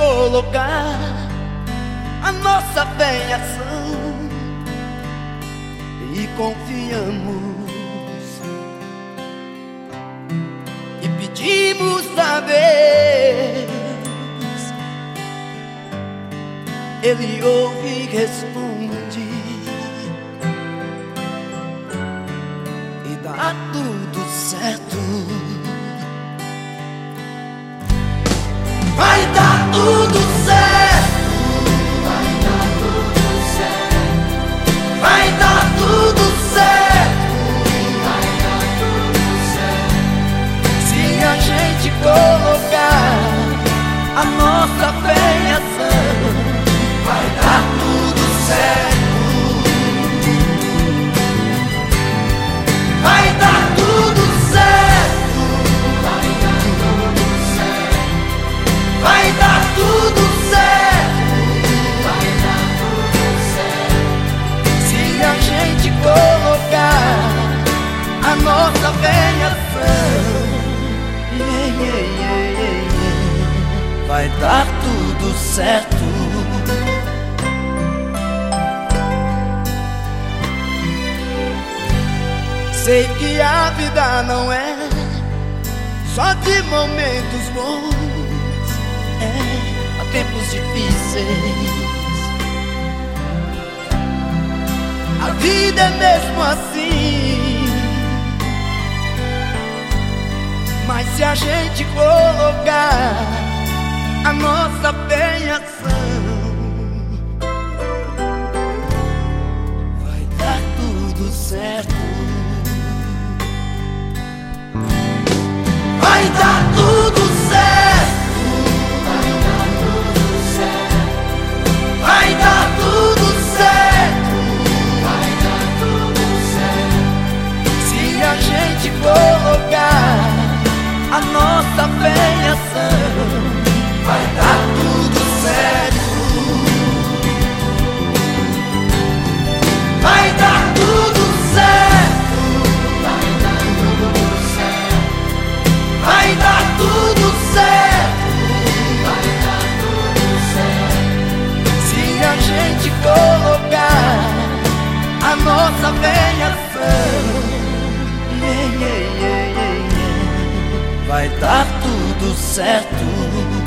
colocar a nossa fé em ação. E confiamos. E pedimos a Deus, Ele ouve e responde. E dá tudo certo. Vai dar tudo certo. Sei que a vida não é só de momentos bons, é há tempos difíceis. A vida é mesmo assim. Mas se a gente colocar a nossa fé em ação, vai dar tudo certo. Nossa yeah, yeah. vai dar tudo certo.